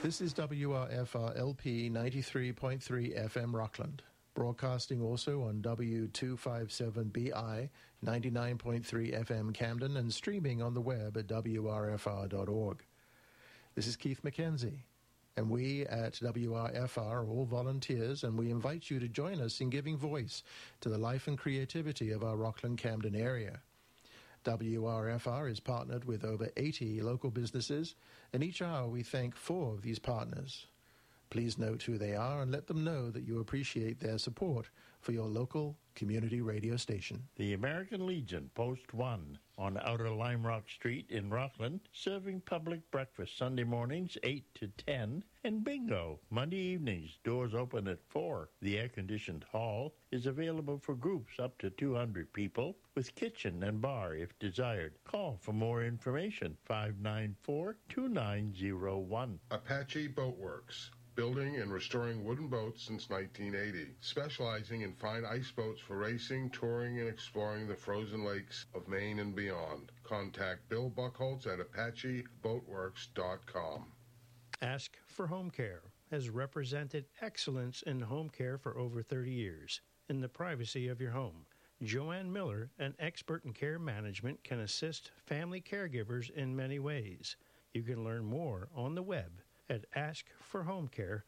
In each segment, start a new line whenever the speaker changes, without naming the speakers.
This is WRFR LP 93.3 FM Rockland, broadcasting also on W257BI 99.3 FM Camden and streaming on the web at WRFR.org. This is Keith McKenzie, and we at WRFR are all volunteers, and we invite you to join us in giving voice to the life and creativity of our Rockland Camden area. WRFR is partnered with over 80 local businesses, and each hour we thank four of these partners. Please note who they are and let them know that you appreciate their support for your local community radio station.
The American Legion, Post 1, on Outer Lime Rock Street in Rockland, serving public breakfast Sunday mornings 8 to 10, and bingo Monday evenings, doors open at 4. The air-conditioned hall is available for groups up to 200 people, with kitchen and bar if desired. Call for more information, 594-2901.
Apache Boatworks building and restoring wooden boats since 1980, specializing in fine ice boats for racing, touring, and exploring the frozen lakes of Maine and beyond. Contact Bill Buckholz at ApacheBoatworks.com.
Ask for Home Care has represented excellence in home care for over 30 years in the privacy of your home. Joanne Miller, an expert in care management, can assist family caregivers in many ways. You can learn more on the web at askforhomecare.com.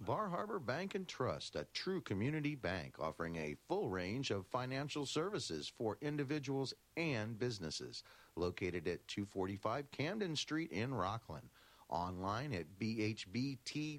Bar Harbor Bank and Trust, a true community bank offering a full range of financial services for individuals and businesses. Located at 245 Camden Street in Rockland. Online at bhbt.com.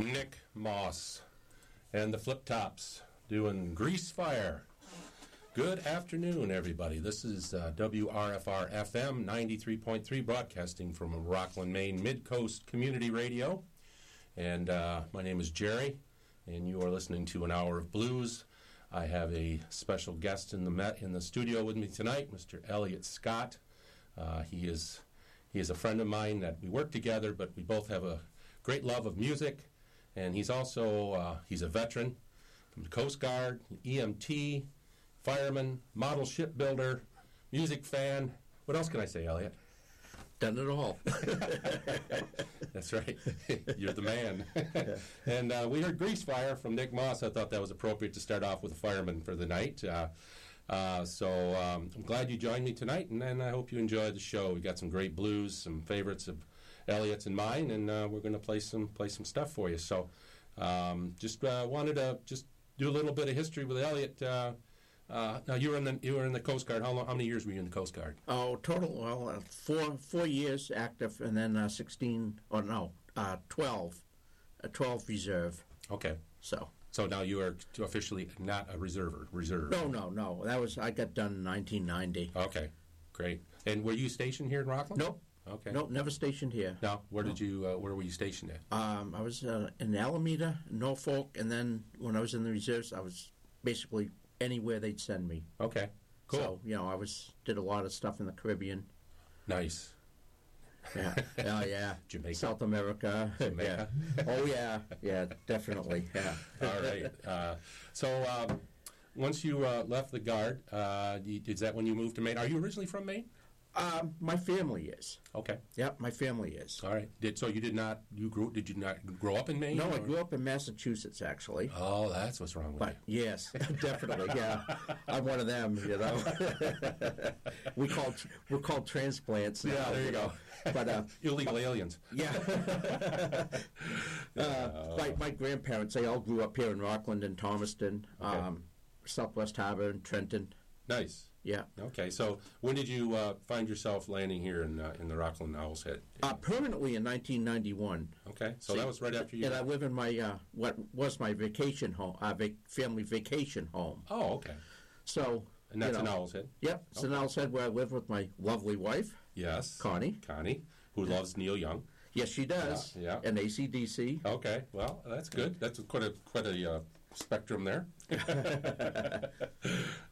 Nick Moss and the Flip Tops doing Grease Fire. Good afternoon, everybody. This is uh, WRFR FM 93.3, broadcasting from Rockland, Maine, Mid Coast Community Radio. And uh, my name is Jerry, and you are listening to an hour of blues. I have a special guest in the met in the studio with me tonight, Mr. Eliot Scott. Uh, he is he is a friend of mine that we work together, but we both have a great love of music, and he's also uh, he's a veteran from the Coast Guard, EMT, fireman, model shipbuilder, music fan. What else can I say, Eliot?
Done it all.
That's right. You're the man. and uh, we heard Grease Fire from Nick Moss. I thought that was appropriate to start off with a fireman for the night. Uh, uh, so um, I'm glad you joined me tonight, and, and I hope you enjoyed the show. We got some great blues, some favorites of Eliot's and mine, and uh, we're going to play some play some stuff for you. So um, just uh, wanted to just do a little bit of history with Eliot. Uh, uh, now you were in the you were in the Coast Guard. How long? How many years were you in the Coast Guard?
Oh, total well, uh, four four years active, and then uh, sixteen or no, uh, twelve, uh, twelve reserve.
Okay.
So
So now you are officially not a reserver. Reserve.
no, no, no. That was I got done in 1990.
Okay. Great. And were you stationed here in Rockland?
Nope,
Okay.
nope, never stationed here.
No. where did you? Uh, where were you stationed at?
Um, I was uh, in Alameda, Norfolk, and then when I was in the reserves, I was basically anywhere they'd send me.
Okay. Cool.
So you know, I was did a lot of stuff in the Caribbean.
Nice.
Yeah, oh yeah,
Jamaica?
South America.
Jamaica?
Yeah. Oh yeah, yeah, definitely. Yeah.
All right. Uh, so um, once you uh, left the guard, uh, is that when you moved to Maine? Are you originally from Maine?
Um, my family is.
Okay.
Yeah, my family is.
All right. Did so? You did not. You grew. Did you not grow up in Maine?
No, I grew up in Massachusetts actually.
Oh, that's what's wrong with
But yes, definitely, yeah. I'm one of them, you know. we call we're called transplants. now,
Yeah, there you go.
But uh,
you. Illegal aliens.
yeah, uh, my my grandparents they all grew up here in Rockland and Thomaston,
Okay.
um, Southwest Harbor, and Trenton.
Nice.
Yeah,
Okay. So when did you uh, find yourself landing here in uh, in the Rockland Owl's Head?
uh, permanently in 1991.
Okay. So that was right after you.
And I live in my uh, what was my vacation home, uh, vac- family vacation home.
Oh, okay.
So
And that's
you
in
know,
Owl's Head.
Yep, so now said where I live with my lovely wife.
Yes.
Connie.
Connie, who loves Neil Young.
Yes, she does.
Yeah, yeah.
And ACDC.
Okay, well, that's good. That's quite a quite a uh, spectrum there.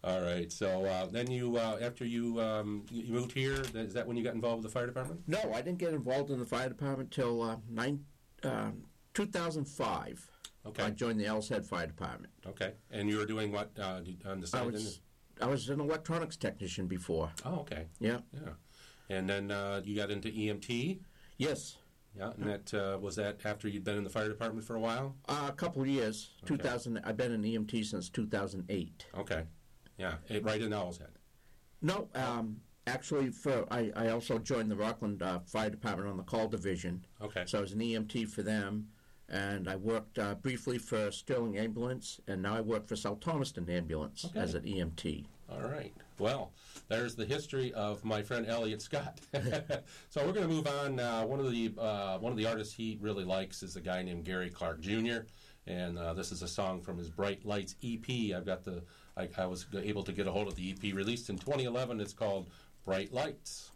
All right. So uh, then you, uh, after you um, you moved here, is that when you got involved with the fire department?
No, I didn't get involved in the fire department till uh, nine, um 2005.
Okay.
I joined the Owl's Head Fire Department.
Okay. And you were doing what uh, did- on the
I
side? then?
was I was an electronics technician before.
Oh, okay.
Yeah.
Yeah. And then uh, you got into EMT.
Yes.
Yeah. And that uh, was that after you'd been in the fire department for a while.
Uh, a couple of years.
Okay.
2000. I've been in EMT since 2008.
Okay. Yeah. eh, right in Owl's Head.
No, um, actually, for I, I also joined the Rockland uh, Fire Department on the call division.
Okay.
So I was an EMT for them, and I worked uh, briefly for Sterling Ambulance, and now I work for South Thomaston Ambulance
Okay.
as an EMT.
All right. Well, there's the history of my friend Eliot Scott. so we're going to move on. Uh, one of the uh, one of the artists he really likes is a guy named Gary Clark Jr. And uh, this is a song from his Bright Lights EP. I've got the I, I was able to get a hold of the EP released in 2011. It's called Bright Lights.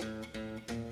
Música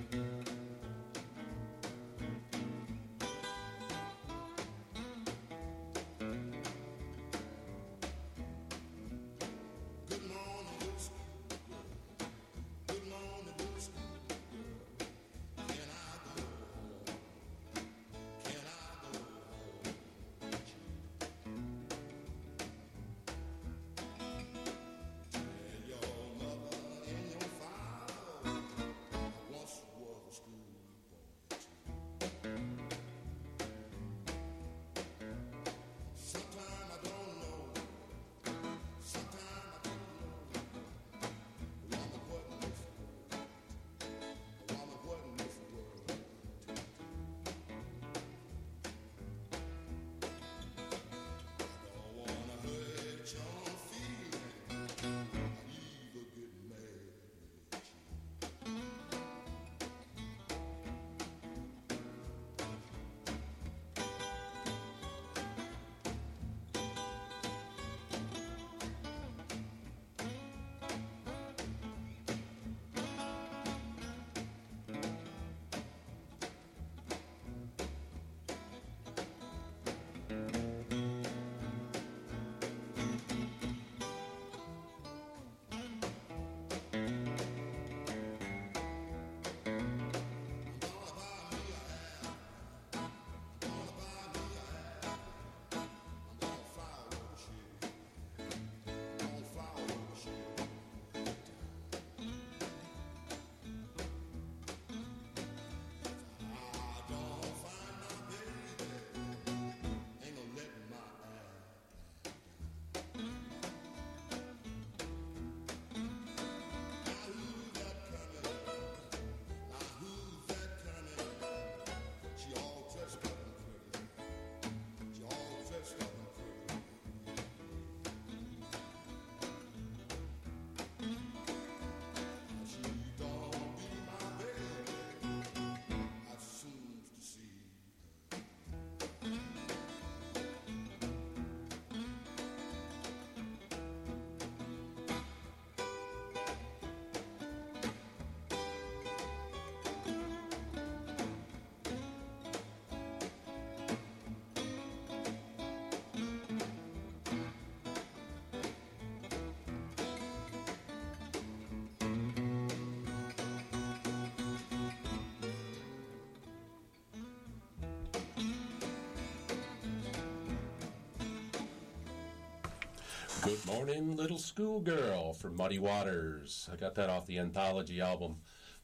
Good Morning Little Schoolgirl from Muddy Waters. I got that off the anthology album.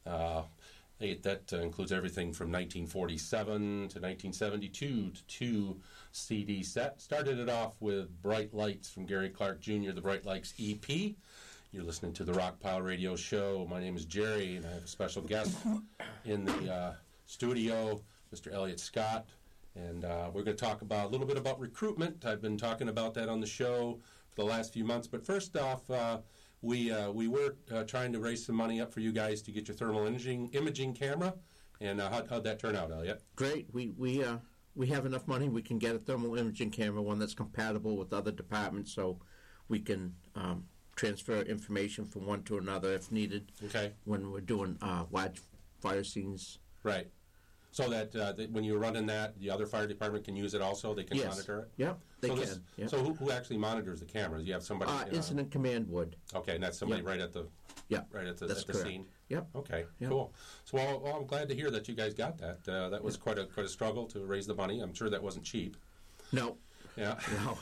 Uh, that uh, includes everything from 1947 to 1972 to two CD set. Started it off with Bright Lights from Gary Clark Jr., the Bright Lights EP. You're listening to the Rockpile Radio Show. My name is Jerry, and I have a special guest in the uh, studio, Mr. Eliot Scott. And uh, we're going to talk about a little bit about recruitment. I've been talking about that on the show for the last few months. But first off, uh, we uh, we were uh, trying to raise some money up for you guys to get your thermal imaging imaging camera. And uh, how'd, how'd that turn out, Eliot?
Great. We we uh, we have enough money. We can get a thermal imaging camera, one that's compatible with other departments, so we can um, transfer information from one to another if needed.
Okay.
When we're doing uh, large fire scenes.
Right. So that, uh, that when you're running that, the other fire department can use it also. They can
Yes.
monitor it.
Yep, they
so
can.
this-
yep.
So who, who actually monitors the cameras? You have somebody.
uh,
know-
incident command would.
Okay, and that's somebody
Yeah.
right at the
Yeah,
right at the,
that's
at the
correct.
scene.
Yep.
Okay,
Yeah.
cool. So well, well, I'm glad to hear that you guys got that. Uh, that was quite a quite a struggle to raise the money. I'm sure that wasn't cheap.
No,
Yeah.
no,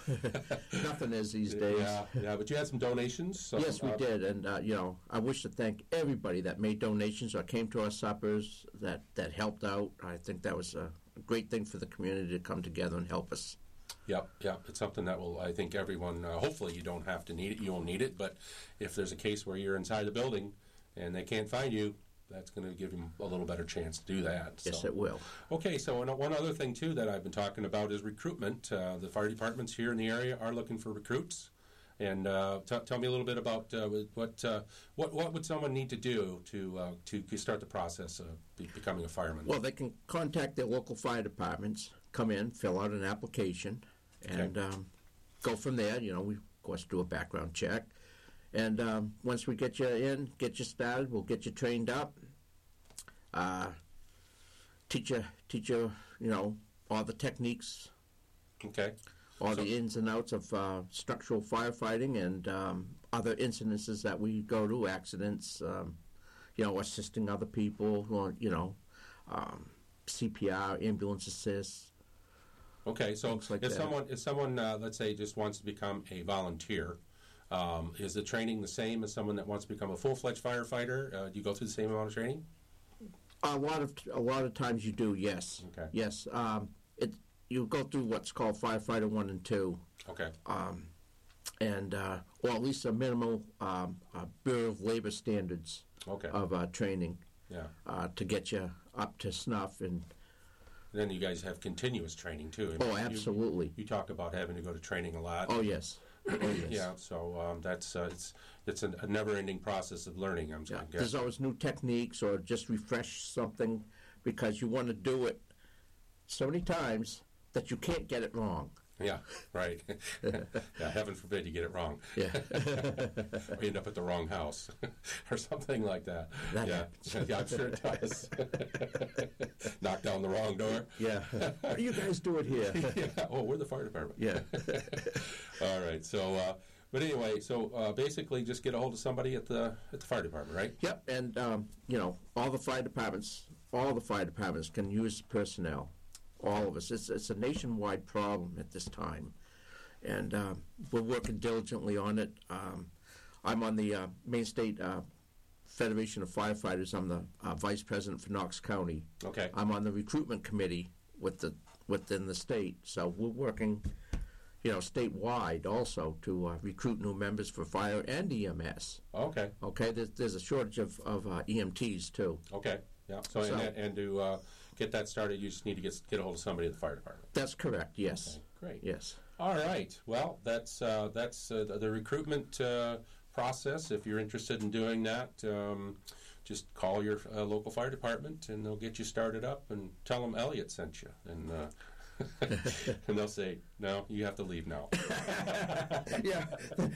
nothing is these days.
Yeah, yeah, but you had some donations. So,
yes, we
uh,
did, and uh, you know, I wish to thank everybody that made donations or came to our suppers that that helped out. I think that was a great thing for the community to come together and help us.
Yep, yep. It's something that will, I think, everyone. Uh, hopefully, you don't have to need it. You won't need it, but if there's a case where you're inside the building and they can't find you, that's going to give them a little better chance to do that.
Yes,
so.
it will.
Okay, so one other thing too that I've been talking about is recruitment. Uh, the fire departments here in the area are looking for recruits, and uh, t- tell me a little bit about uh, what uh, what what would someone need to do to uh, to start the process of be- becoming a fireman.
Well, they can contact their local fire departments, come in, fill out an application, and um, go from there. You know, we of course do a background check, and um, once we get you in, get you started, we'll get you trained up, uh, teach you, teach you, you know, all the techniques,
Okay.
all
So-
the ins and outs of uh, structural firefighting and um, other incidences that we go to, accidents, um, you know, assisting other people, or, you know, um, CPR, ambulance assist.
Okay, so
like
if
that.
someone if someone uh, let's say just wants to become a volunteer, um, is the training the same as someone that wants to become a full fledged firefighter? Uh, do you go through the same amount of training?
A lot of a lot of times you do, yes,
Okay.
yes. Um, it you go through what's called firefighter one and two,
Okay,
um, and uh, or at least a minimal um, uh, Bureau of Labor standards
okay,
of uh, training
yeah.
uh, to get you up to snuff. And
then you guys have continuous training too. I
oh,
mean, you-
absolutely.
You, talk about having to go to training a lot.
Oh yes.
Yeah, so um, that's uh, it's it's a, a never-ending process of learning. I'm
Yeah, there's always new techniques or just refresh something because you want to do it so many times that you can't get it wrong.
Yeah, right. yeah, heaven forbid you get it wrong.
Yeah.
or you end up at the wrong house or something like that.
That
yeah. yeah, I'm sure it does. Knock down the wrong door.
Yeah. What do you guys do it here?
yeah. Oh, we're the fire department.
Yeah.
All right. So, uh, but anyway, so uh, basically, just get a hold of somebody at the at the fire department, right?
Yep, and um, you know all the fire departments, all the fire departments can use personnel. All of us. It's it's a nationwide problem at this time, and um, we're working diligently on it. Um, I'm on the uh, Maine State uh, Federation of Firefighters. I'm the uh, vice president for Knox County.
Okay.
I'm on the recruitment committee with the within the state. So we're working, you know, statewide also to uh, recruit new members for fire and EMS.
Okay.
Okay, there's, there's a shortage of, of uh, EMTs too.
Okay. Yeah. So,
So-
and, that- and to uh, get that started, you just need to get get a hold of somebody in the fire department.
That's correct. Yes.
Okay, Great.
Yes.
All right. Well, that's uh, that's uh, the- the recruitment uh, process. If you're interested in doing that, um, just call your uh, local fire department, and they'll get you started up. And tell them Eliot sent you, and uh, and they'll say, "No, you have to leave now."
yeah.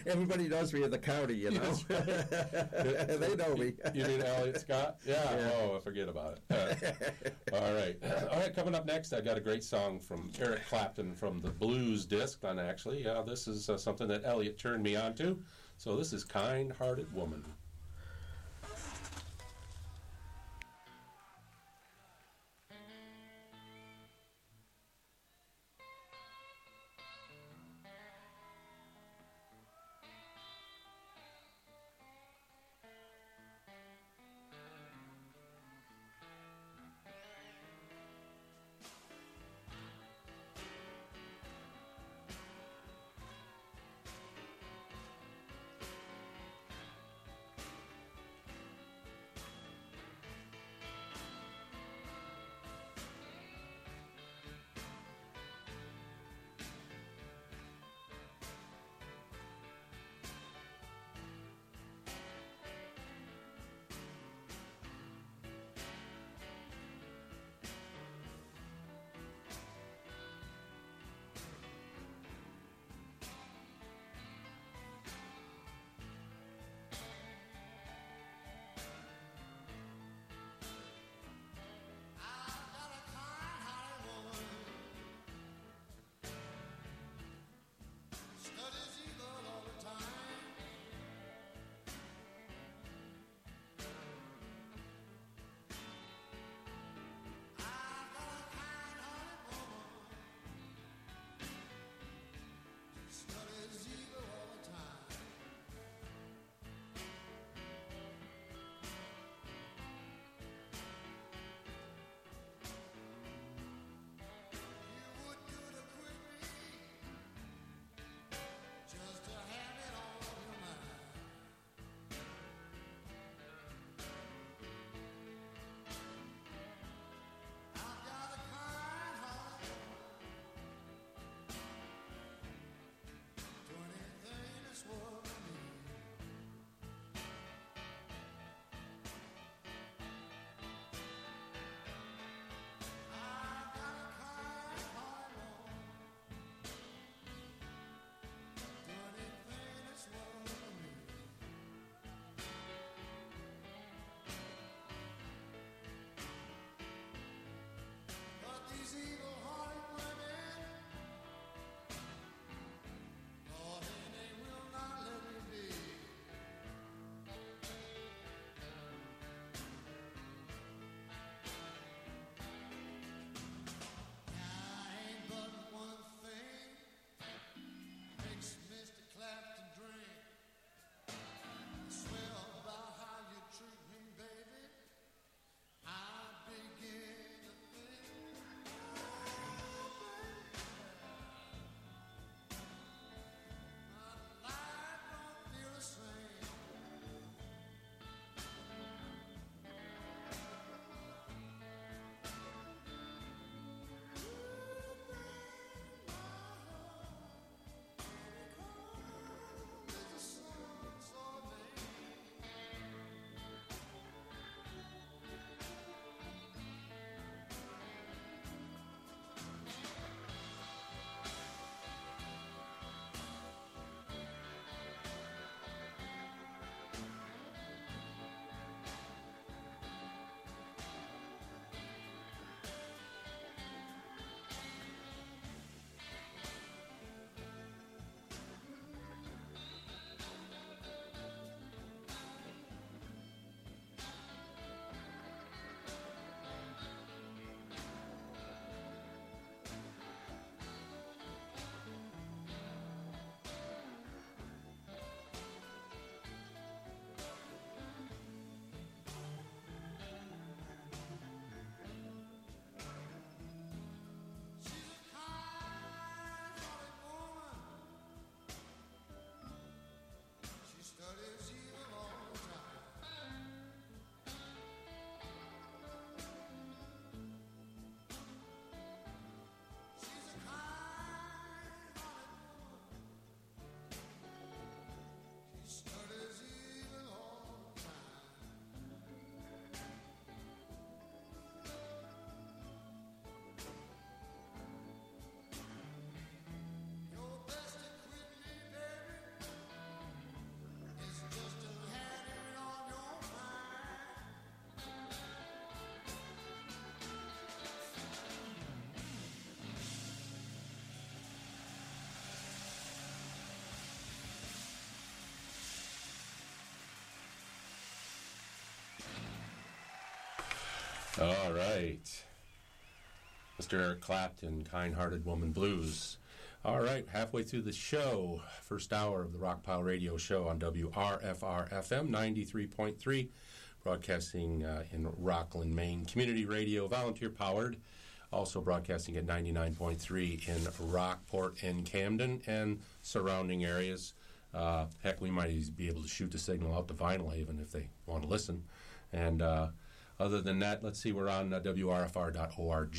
Everybody knows me in the county, you know. they know me.
you mean Eliot Scott? Yeah.
Yeah.
Oh, forget about it. Uh, all right. All right. Coming up next, I got a great song from Eric Clapton from the Blues disc. And actually, yeah, this is uh, something that Eliot turned me on to. So this is "Kind Hearted Woman." All right. Mr. Eric Clapton, Kind Hearted Woman Blues. All right, halfway through the show, first hour of the Rockpile Radio Show on WRFR FM 93.3, broadcasting uh, in Rockland, Maine. Community radio, volunteer powered. Also broadcasting at 99.3 in Rockport and Camden and surrounding areas. Uh, heck, we might be able to shoot the signal out to Vinalhaven if they want to listen. And uh, other than that, let's see, we're on uh, WRFR.org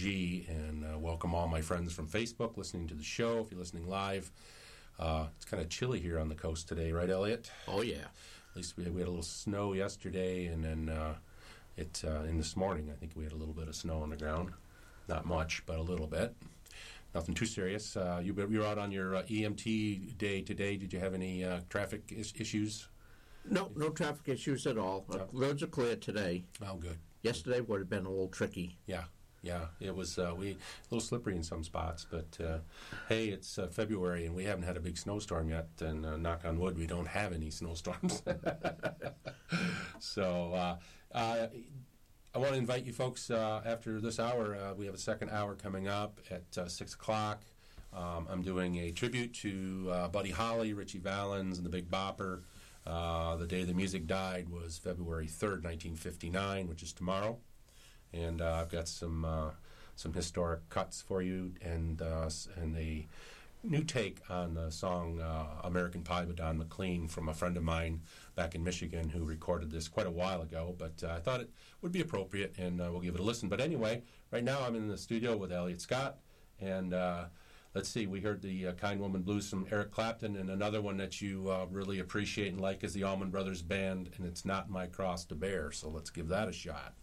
and uh, welcome all my friends from Facebook listening to the show. If you're listening live, uh, it's kind of chilly here on the coast today, right, Eliot?
Oh, yeah.
At least we had, we had a little snow yesterday, and then uh, it uh, in this morning, I think we had a little bit of snow on the ground. Not much, but a little bit. Nothing too serious. Uh, you, were out on your uh, EMT day today. Did you have any uh, traffic is- issues?
No, no traffic issues at all. Uh, roads are clear today.
Oh, good.
Yesterday would have been a little tricky.
Yeah, yeah. It was uh, we a little slippery in some spots, but uh, hey, it's uh, February and we haven't had a big snowstorm yet. And uh, knock on wood, we don't have any snowstorms. so uh, uh, I want to invite you folks after this hour. We have a second hour coming up at six o'clock. Um, I'm doing a tribute to Buddy Holly, Ritchie Valens, and the Big Bopper. Uh, the day the music died was February 3rd, 1959, which is tomorrow. And uh, I've got some uh, some historic cuts for you and uh, and a new take on the song uh, American Pie by Don McLean from a friend of mine back in Michigan who recorded this quite a while ago. But I thought it would be appropriate and we'll give it a listen. But anyway, right now I'm in the studio with Eliot Scott and let's see, we heard the uh, Kind Woman Blues from Eric Clapton, and another one that you uh, really appreciate and like is the Allman Brothers Band, and it's not my cross to bear. So let's give that a shot.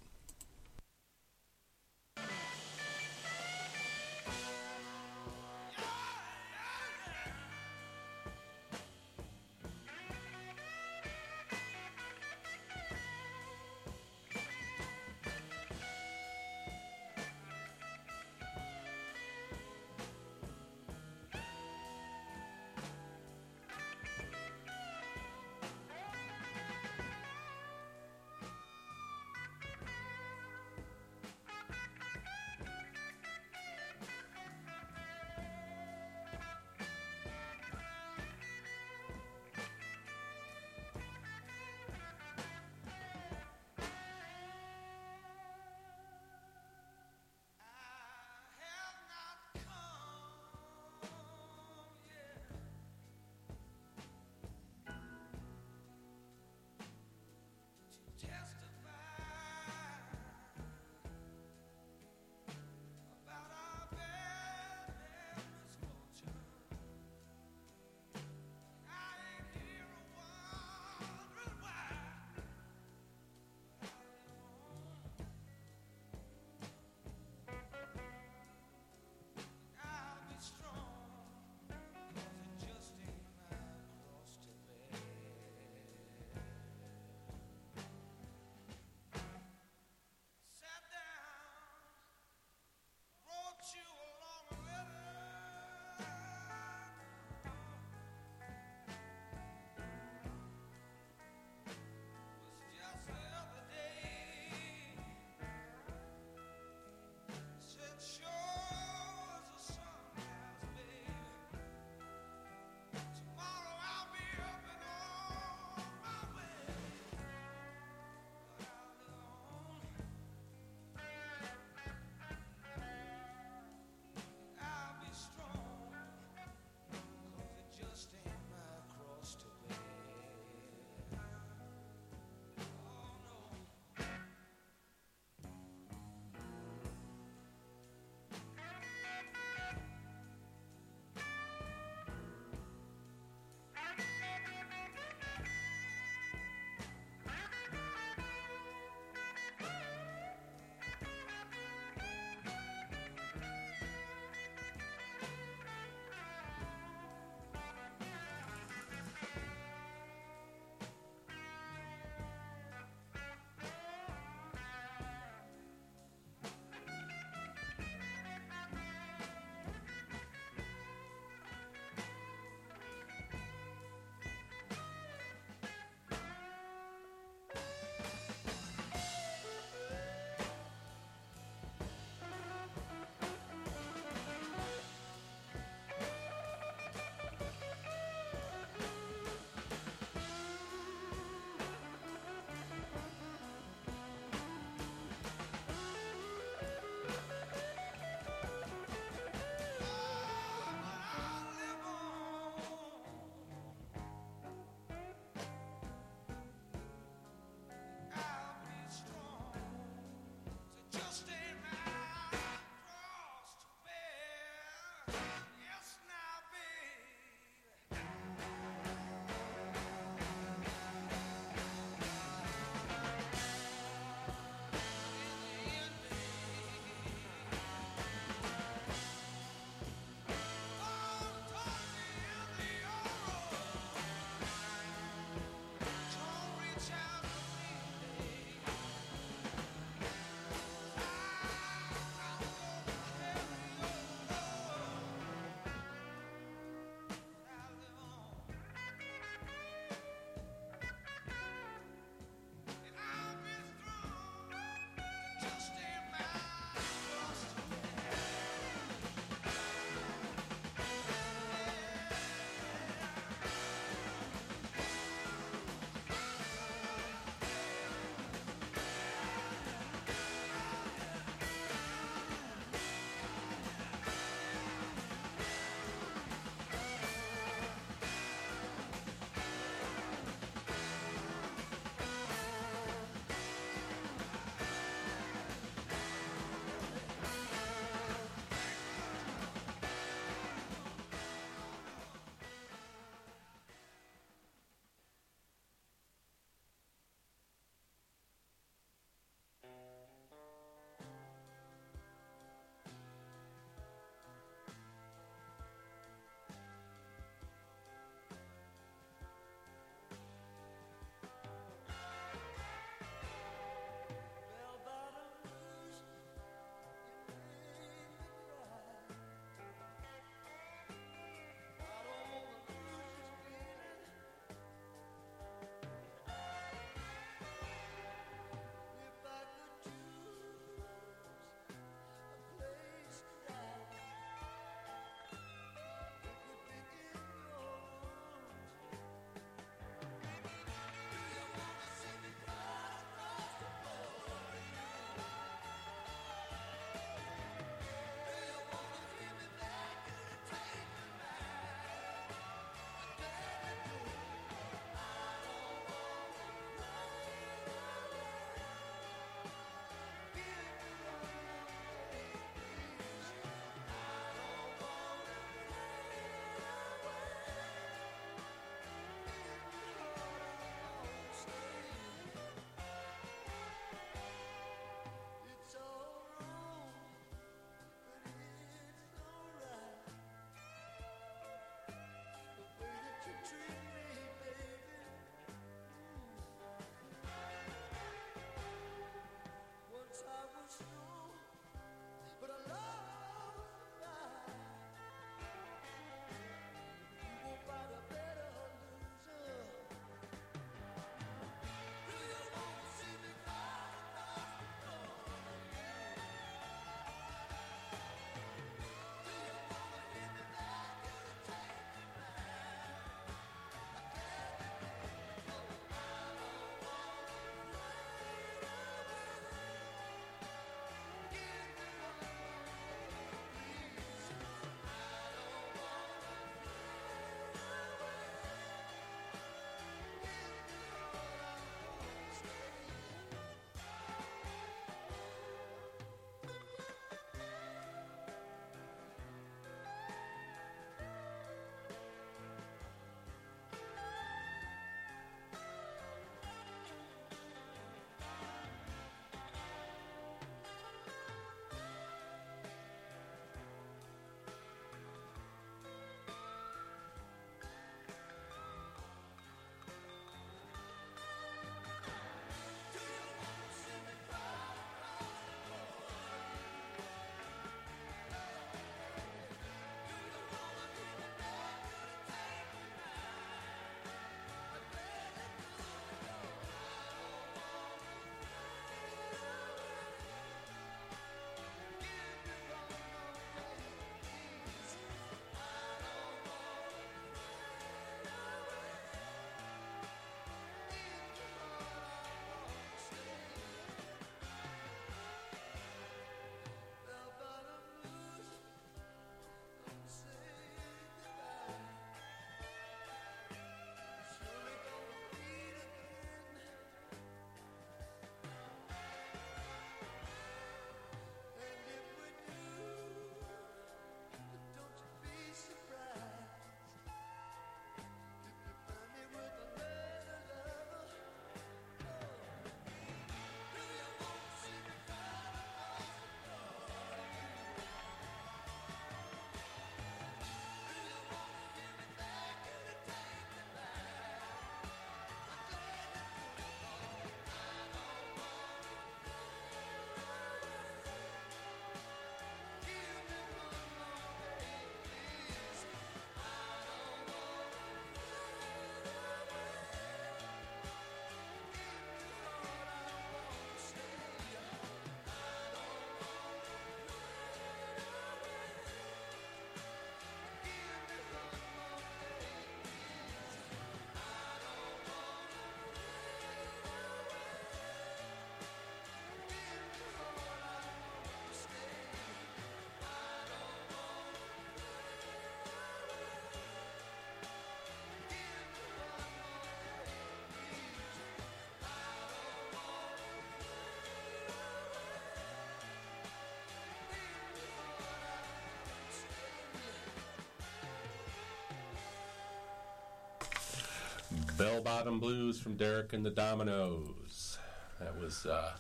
Bell Bottom Blues from Derek and the Dominos. That was uh,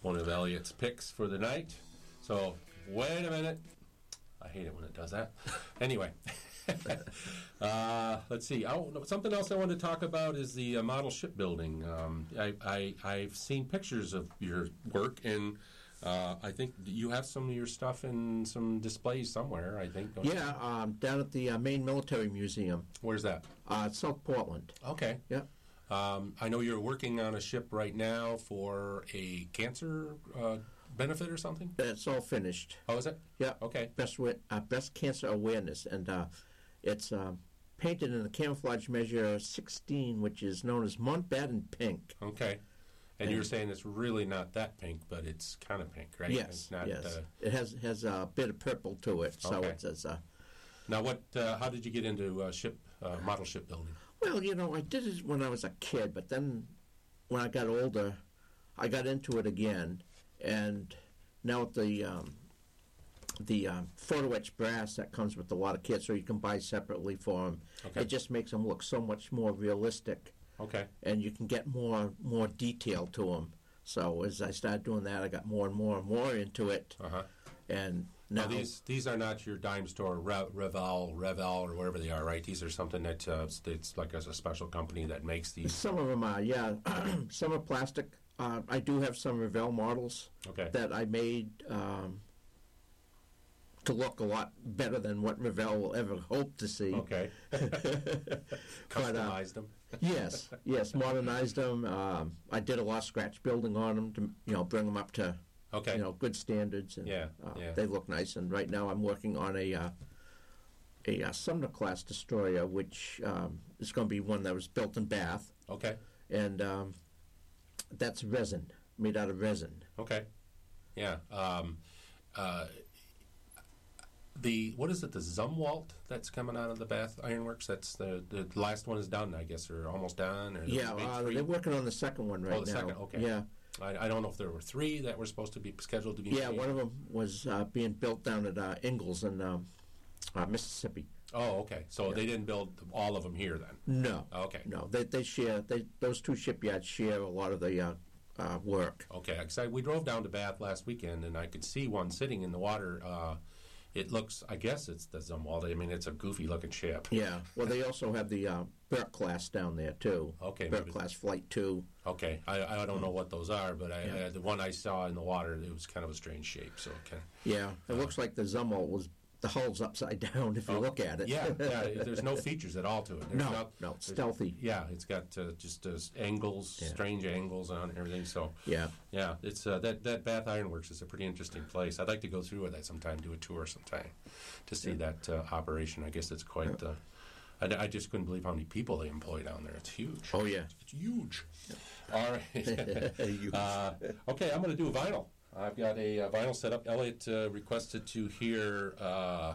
one of Eliot's picks for the night. So, wait a minute. I hate it when it does that. Anyway, uh, let's see. No, something else I want to talk about is the uh, model shipbuilding. Um, I, I, I've seen pictures of your work, and uh, I think you have some of your stuff in some displays somewhere. I think.
Yeah, um, down at the uh, Maine Military Museum,
Where's that?
uh, South Portland.
Okay.
Yeah.
Um, I know you're working on a ship right now for a cancer uh, benefit or something.
It's all finished.
Oh, is it?
Yeah.
Okay.
Best uh, best cancer awareness, and uh, it's um, painted in the camouflage measure 16, which is known as Mountbatten pink.
Okay. And you're saying it's really not that pink, but it's kind of pink, right?
Yes,
It's not,
yes.
Uh,
it has has a bit of purple to it, so
Okay.
it's as uh,
now, what? Uh, how did you get into uh, ship uh, model shipbuilding?
Well, you know, I did it when I was a kid, but then when I got older, I got into it again, and now with the um, the um, photo etch brass that comes with a lot of kits, so you can buy separately for them.
Okay.
It just makes them look so much more realistic,
Okay.
and you can get more more detail to them. So as I started doing that, I got more and more and more into it,
Uh huh.
and now
Now these these are not your dime store Re- Revell Revell or whatever they are, right? These are something that uh, it's- it's like as a special company that makes these.
some of them are, yeah, some are plastic. Uh, I do have some Revell models.
Okay.
that I made um, to look a lot better than what Revell will ever hope to see.
Okay.
But, uh,
Customized them.
yes, yes, modernized them. Um, I did a lot of scratch building on them to you know bring them up to
Okay.
you know good standards. And,
Yeah,
uh,
yeah.
They look nice, and right now I'm working on a uh, a uh, Sumner class destroyer, which um, is going to be one that was built in Bath,
Okay.
and um, that's resin, made out of resin.
Okay. Yeah. Um, uh, the what is it? The Zumwalt that's coming out of the Bath Ironworks. That's the the last one is done, I guess, or almost done. Or
Yeah, uh, they're working on the second one right
Oh, the
now.
second, okay.
Yeah,
I, I don't know if there were three that were supposed to be scheduled to be.
yeah.
made.
One of them was uh, being built down at uh, Ingalls in um, uh, Mississippi.
Oh, okay. So they didn't build all of them here then.
No,
Okay.
no. They they share. They those two shipyards share a lot of the uh, uh, work.
Okay, 'cause I, we drove down to Bath last weekend, and I could see one sitting in the water. Uh, it looks, I guess, it's the Zumwalt. I mean, it's a goofy-looking ship.
Yeah. Well, they also have the uh, class down there too.
Okay, maybe-
class flight two.
Okay, I, I don't know what those are, but I,
Yeah.
uh, the one I saw in the water, it was kind of a strange shape. So, okay.
Yeah. It looks like the Zumwalt was the hull's upside down if you
Oh,
look at it.
Yeah, yeah. There's no features at all to it. There's
No, no,
there's-
stealthy.
Yeah, it's got uh, just uh, angles,
Yeah.
strange angles on everything. So,
Yeah.
yeah, it's uh, that that Bath Ironworks is a pretty interesting place. I'd like to go through with that sometime, do a tour sometime, to see that uh, operation. I guess it's quite. Uh, I, I just couldn't believe how many people they employ down there. It's huge.
Oh yeah.
It's huge. All right.
You-
uh, okay, I'm going to do a vinyl. I've got a, uh vinyl set up. Eliot uh, requested to hear uh,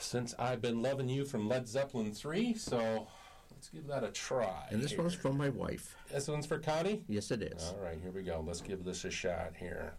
Since I've Been Loving You from Led Zeppelin 3, so let's give that a try.
and this
here.
one's from my wife.
This one's for Connie?
Yes, it is.
All right, here we go. Let's give this a shot here.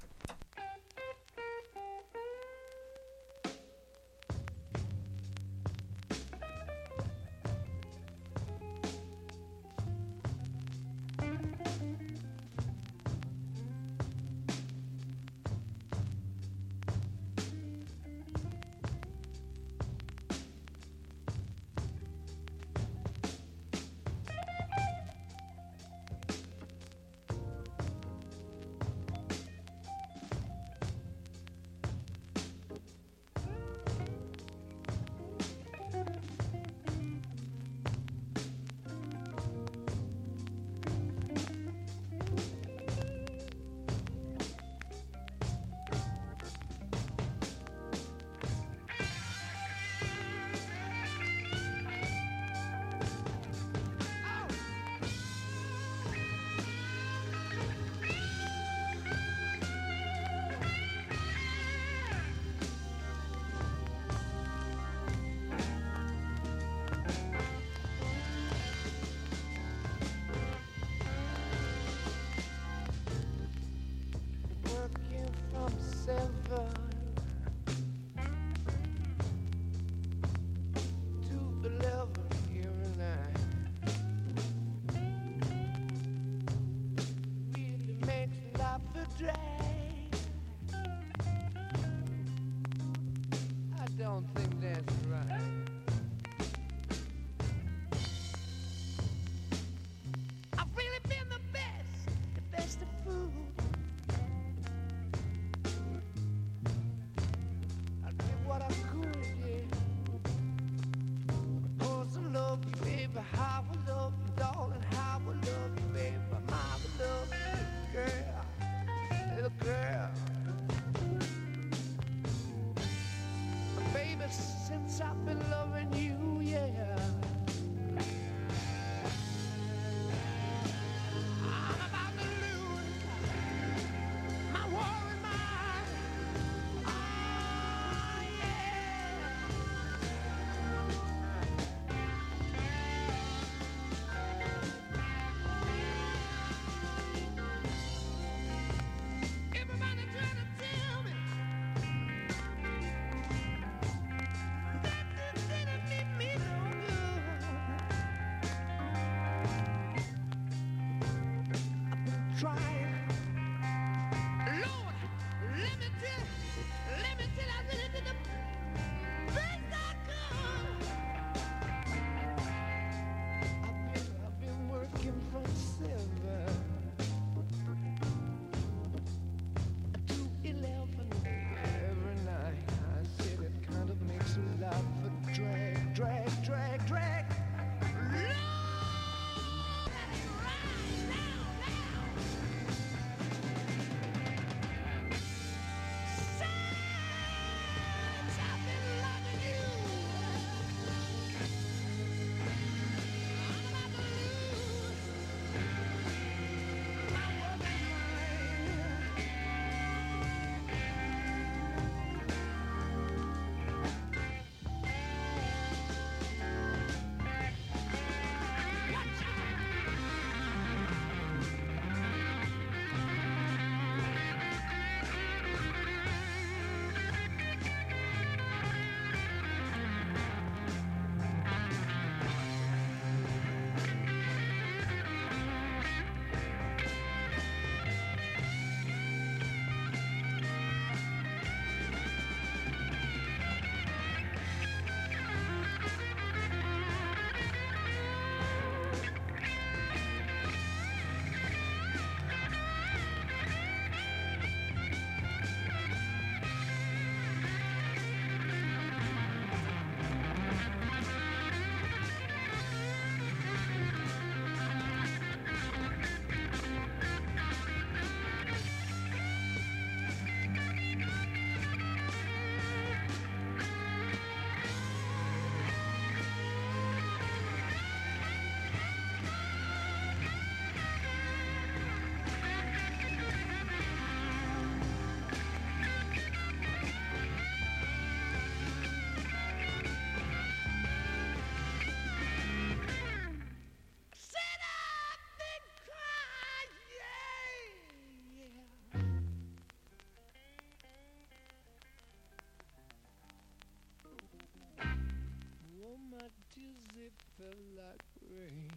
Fell like rain.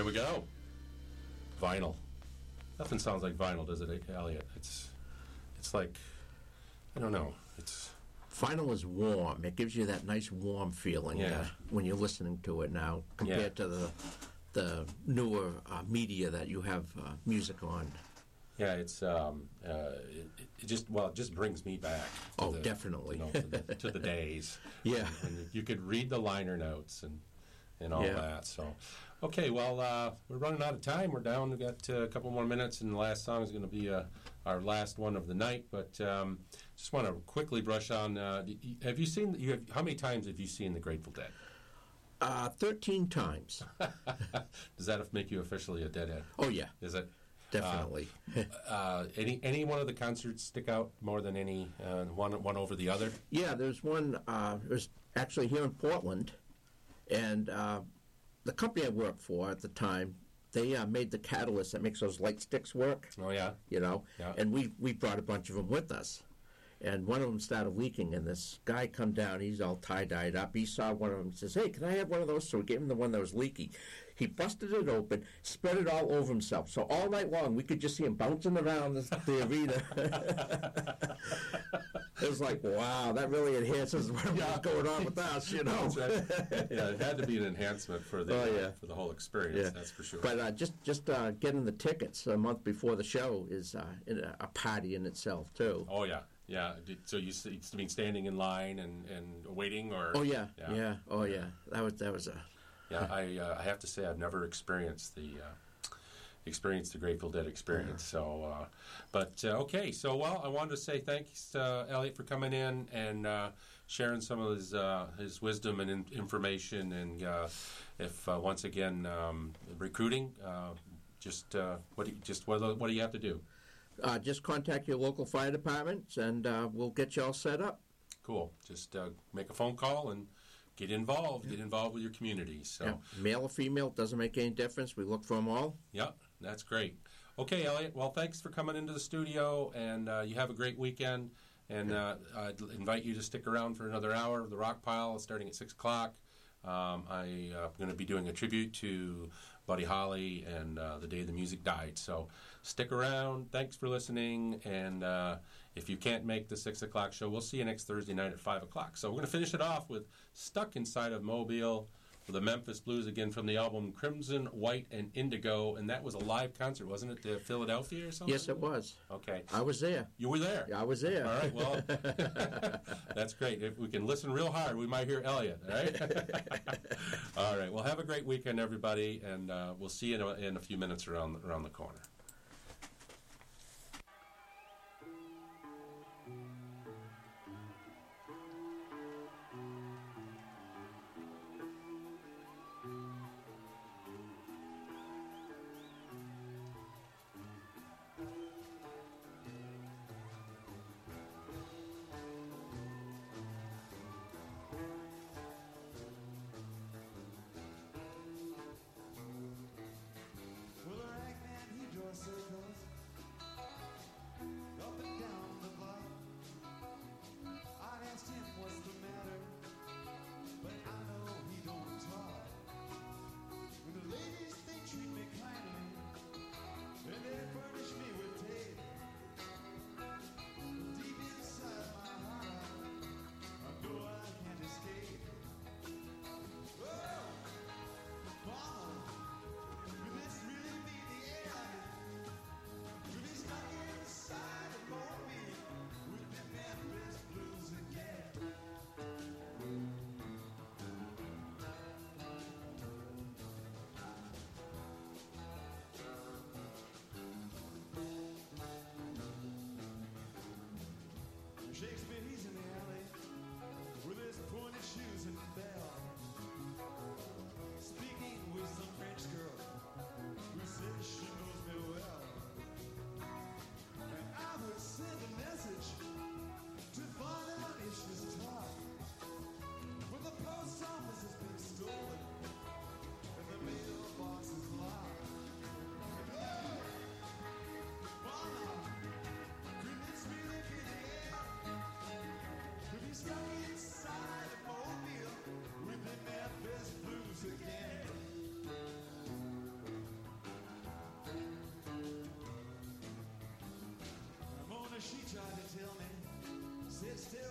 There we go. Vinyl. Nothing sounds like vinyl, does it, Eliot? It's, it's like, I don't know. It's
Vinyl is warm. It gives you that nice warm feeling
Yeah.
uh, when you're listening to it now, compared to the the newer uh, media that you have uh, music on.
yeah, it's um, uh, it, it just well, it just brings me back. To
Oh,
the,
definitely.
You know, to, the, to the days.
Yeah.
you could read the liner notes and and all
Yeah.
that. So, okay, well, uh, we're running out of time. We're down. We've got uh, a couple more minutes, and the last song is going to be uh, our last one of the night. But um, just want to quickly brush on. Uh, have you seen? You have, how many times have you seen the Grateful Dead?
Uh, Thirteen times.
Does that make you officially a deadhead?
Oh yeah,
Is it?
definitely.
Uh, any any one of the concerts stick out more than any uh, one one over the other?
yeah, there's one. Uh, it actually here in Portland, and uh, the company I worked for at the time, they uh, made the catalyst that makes those light sticks work.
Oh yeah,
you know.
Yeah.
And we we brought a bunch of them with us, and one of them started leaking. And this guy come down, he's all tie dyed up. He saw one of them, says, "Hey, can I have one of those?" So we gave him the one that was leaky. He busted it open, spread it all over himself. So all night long, we could just see him bouncing around the, the arena. it was like, wow, that really enhances what's going on with us, you know.
yeah, it had to be an enhancement for the
Oh, yeah.
uh, for the whole experience.
Yeah.
That's for sure.
But uh, just just uh, getting the tickets a month before the show is uh, a, a party in itself too.
oh yeah, yeah. Did- So you s- you mean standing in line and, and waiting or?
Oh yeah,
yeah,
yeah, oh yeah. That was that was a
Yeah, I uh, I have to say I've never experienced the uh, experienced the Grateful Dead experience. So, uh, but uh, okay. So, well, I wanted to say thanks, uh, Eliot, for coming in and uh, sharing some of his uh, his wisdom and in- information. And uh, if uh, once again um, recruiting, uh, just uh, what do you, just what what do you have to do?
Uh, just contact your local fire departments and uh, we'll get you all set up.
Cool. Just uh, make a phone call and get involved. Get involved with your community. So.
Yeah. Male or female doesn't make any difference. We look for them all.
Yep, that's great. Okay, Eliot. Well, thanks for coming into the studio, and uh, you have a great weekend. And uh, I'd invite you to stick around for another hour of the Rockpile, starting at six o'clock. Um, I'm uh, going to be doing a tribute to Buddy Holly and uh, the day the music died. So stick around. Thanks for listening. And uh, if you can't make the six o'clock show, we'll see you next Thursday night at five o'clock. So we're going to finish it off with "Stuck Inside of Mobile." with the Memphis Blues again from the album Crimson, White, and Indigo, and that was a live concert, wasn't it? To Philadelphia or something?
Yes, it was.
Okay,
I was there.
you were there.
Yeah, I was there.
All right. Well, that's great. If we can listen real hard, we might hear Eliot. All right. all right. Well, have a great weekend, everybody, and uh, we'll see you in a, in a few minutes around around the corner.
J'ai expérimenté still